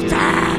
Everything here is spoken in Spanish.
muerte.